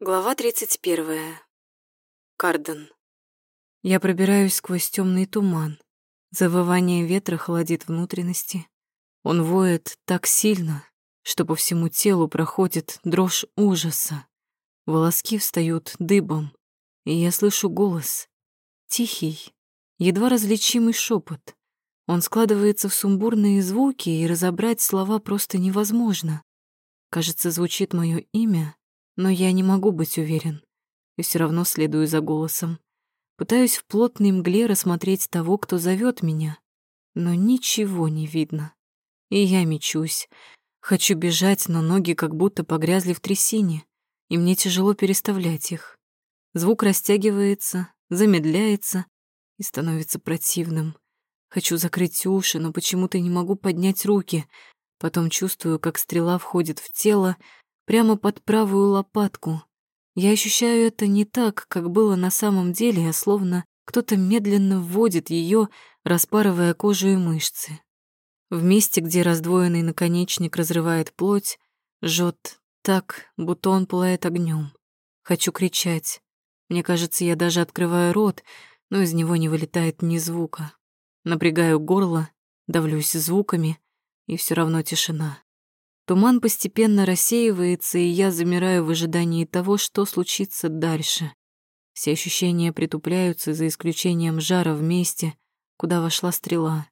Глава 31. Карден. Я пробираюсь сквозь темный туман. Завывание ветра холодит внутренности. Он воет так сильно, что по всему телу проходит дрожь ужаса. Волоски встают дыбом, и я слышу голос. Тихий, едва различимый шепот. Он складывается в сумбурные звуки, и разобрать слова просто невозможно. Кажется, звучит мое имя, но я не могу быть уверен. И все равно следую за голосом. Пытаюсь в плотной мгле рассмотреть того, кто зовет меня, но ничего не видно. И я мечусь. Хочу бежать, но ноги как будто погрязли в трясине, и мне тяжело переставлять их. Звук растягивается, замедляется и становится противным. Хочу закрыть уши, но почему-то не могу поднять руки. Потом чувствую, как стрела входит в тело, прямо под правую лопатку. Я ощущаю это не так, как было на самом деле, а словно кто-то медленно вводит ее, распарывая кожу и мышцы. В месте, где раздвоенный наконечник разрывает плоть, жжет так, будто он пылает огнем. Хочу кричать. Мне кажется, я даже открываю рот, но из него не вылетает ни звука. Напрягаю горло, давлюсь звуками, и все равно тишина. Туман постепенно рассеивается, и я замираю в ожидании того, что случится дальше. Все ощущения притупляются, за исключением жара в месте, куда вошла стрела.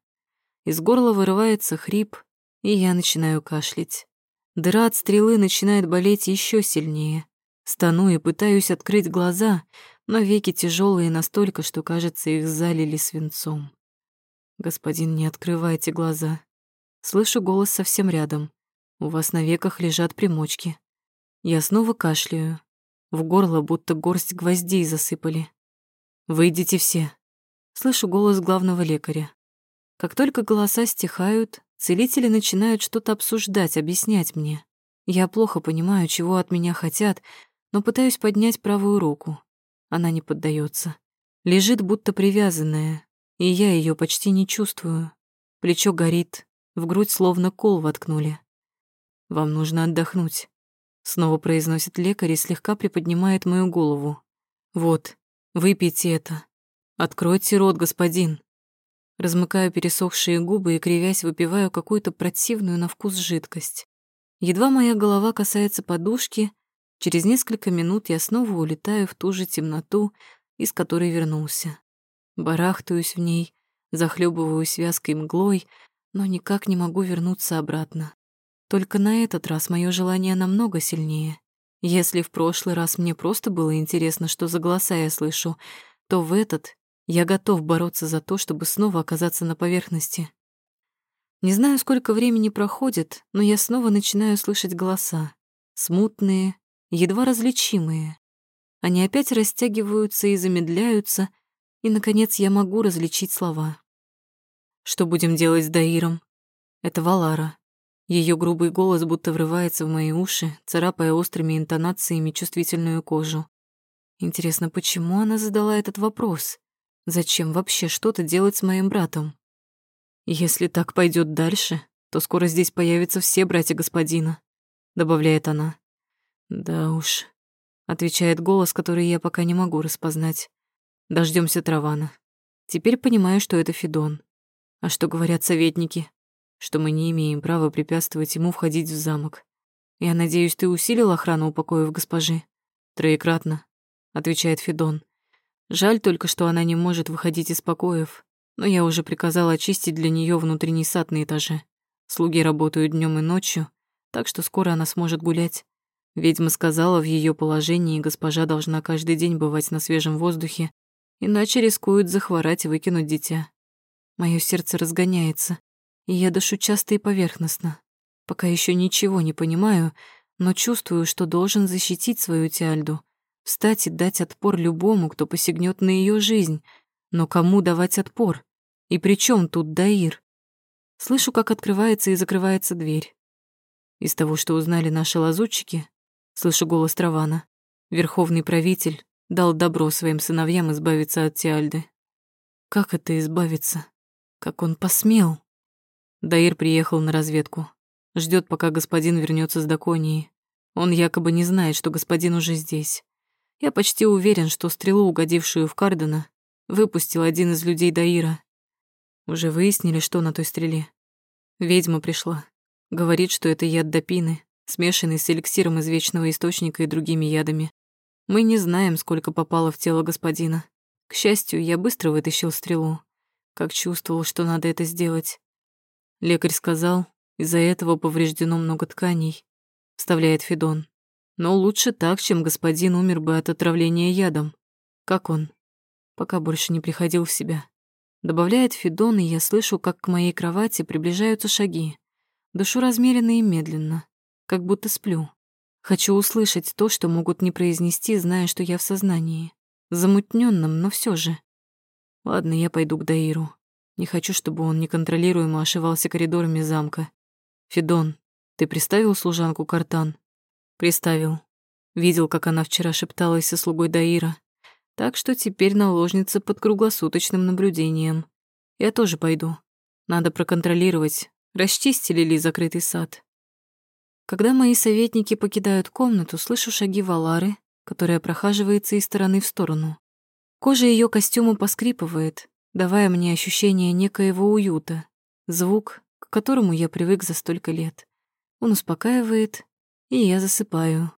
Из горла вырывается хрип, и я начинаю кашлять. Дыра от стрелы начинает болеть еще сильнее. Стану и пытаюсь открыть глаза, но веки тяжелые настолько, что, кажется, их залили свинцом. «Господин, не открывайте глаза». Слышу голос совсем рядом. У вас на веках лежат примочки. Я снова кашляю. В горло будто горсть гвоздей засыпали. Выйдите все. Слышу голос главного лекаря. Как только голоса стихают, целители начинают что-то обсуждать, объяснять мне. Я плохо понимаю, чего от меня хотят, но пытаюсь поднять правую руку. Она не поддается. Лежит будто привязанная, и я ее почти не чувствую. Плечо горит, в грудь словно кол воткнули. Вам нужно отдохнуть. Снова произносит лекарь и слегка приподнимает мою голову. Вот, выпейте это. Откройте рот, господин. Размыкаю пересохшие губы и, кривясь, выпиваю какую-то противную на вкус жидкость. Едва моя голова касается подушки, через несколько минут я снова улетаю в ту же темноту, из которой вернулся. Барахтаюсь в ней, захлебываюсь вязкой мглой, но никак не могу вернуться обратно. Только на этот раз мое желание намного сильнее. Если в прошлый раз мне просто было интересно, что за голоса я слышу, то в этот я готов бороться за то, чтобы снова оказаться на поверхности. Не знаю, сколько времени проходит, но я снова начинаю слышать голоса. Смутные, едва различимые. Они опять растягиваются и замедляются, и, наконец, я могу различить слова. Что будем делать с Даиром? Это Валара. Ее грубый голос будто врывается в мои уши, царапая острыми интонациями чувствительную кожу. Интересно, почему она задала этот вопрос? Зачем вообще что-то делать с моим братом? Если так пойдет дальше, то скоро здесь появятся все братья господина, добавляет она. Да уж, отвечает голос, который я пока не могу распознать. Дождемся Травана. Теперь понимаю, что это Фидон. А что говорят советники? Что мы не имеем права препятствовать ему входить в замок. Я надеюсь, ты усилил охрану у покоев госпожи? Троекратно, отвечает Федон. Жаль только, что она не может выходить из покоев, но я уже приказала очистить для нее внутренний сад на этаже. Слуги работают днем и ночью, так что скоро она сможет гулять. Ведьма сказала, в ее положении госпожа должна каждый день бывать на свежем воздухе, иначе рискует захворать и выкинуть дитя. Мое сердце разгоняется и я дышу часто и поверхностно. Пока еще ничего не понимаю, но чувствую, что должен защитить свою Тиальду, встать и дать отпор любому, кто посягнет на ее жизнь. Но кому давать отпор? И при чем тут Даир? Слышу, как открывается и закрывается дверь. Из того, что узнали наши лазутчики, слышу голос Травана. Верховный правитель дал добро своим сыновьям избавиться от Тиальды. Как это избавиться? Как он посмел? Даир приехал на разведку. Ждет, пока господин вернется с Даконии. Он якобы не знает, что господин уже здесь. Я почти уверен, что стрелу, угодившую в Кардена, выпустил один из людей Даира. Уже выяснили, что на той стреле. Ведьма пришла. Говорит, что это яд допины, смешанный с эликсиром из вечного источника и другими ядами. Мы не знаем, сколько попало в тело господина. К счастью, я быстро вытащил стрелу, как чувствовал, что надо это сделать. Лекарь сказал, из-за этого повреждено много тканей, вставляет Федон. Но лучше так, чем господин умер бы от отравления ядом. Как он? Пока больше не приходил в себя. Добавляет Федон, и я слышу, как к моей кровати приближаются шаги. Дышу размеренно и медленно, как будто сплю. Хочу услышать то, что могут не произнести, зная, что я в сознании. Замутненном, но все же. Ладно, я пойду к Даиру. Не хочу, чтобы он неконтролируемо ошивался коридорами замка. Федон, ты приставил служанку Картан? Приставил. Видел, как она вчера шепталась со слугой Даира. Так что теперь наложница под круглосуточным наблюдением. Я тоже пойду. Надо проконтролировать, расчистили ли закрытый сад. Когда мои советники покидают комнату, слышу шаги Валары, которая прохаживается из стороны в сторону. Кожа ее костюма поскрипывает, давая мне ощущение некоего уюта, звук, к которому я привык за столько лет. Он успокаивает, и я засыпаю.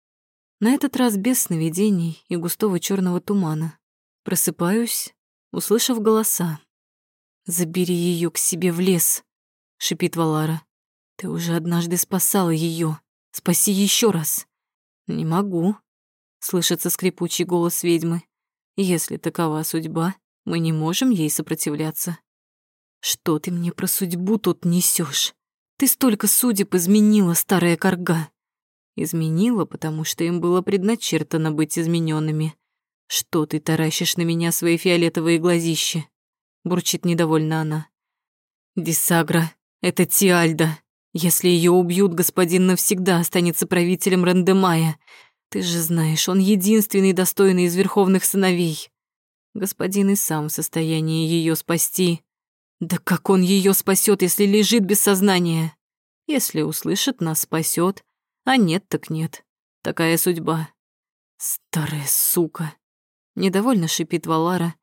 На этот раз без сновидений и густого черного тумана. Просыпаюсь, услышав голоса. «Забери ее к себе в лес», — шипит Валара. «Ты уже однажды спасала ее. Спаси еще раз». «Не могу», — слышится скрипучий голос ведьмы. «Если такова судьба, мы не можем ей сопротивляться». «Что ты мне про судьбу тут несешь? Ты столько судеб изменила, старая корга!» Изменила, потому что им было предначертано быть измененными. Что ты таращишь на меня свои фиолетовые глазища? Бурчит недовольно она. Дисагра, это Тиальда. Если ее убьют, господин навсегда останется правителем Рандемая. Ты же знаешь, он единственный достойный из верховных сыновей. Господин и сам в состоянии ее спасти. Да как он ее спасет, если лежит без сознания? Если услышит, нас спасет, а нет так нет. Такая судьба. Старая сука. Недовольно шипит Валара,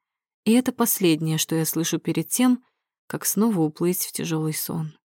и это последнее, что я слышу перед тем, как снова уплыть в тяжелый сон.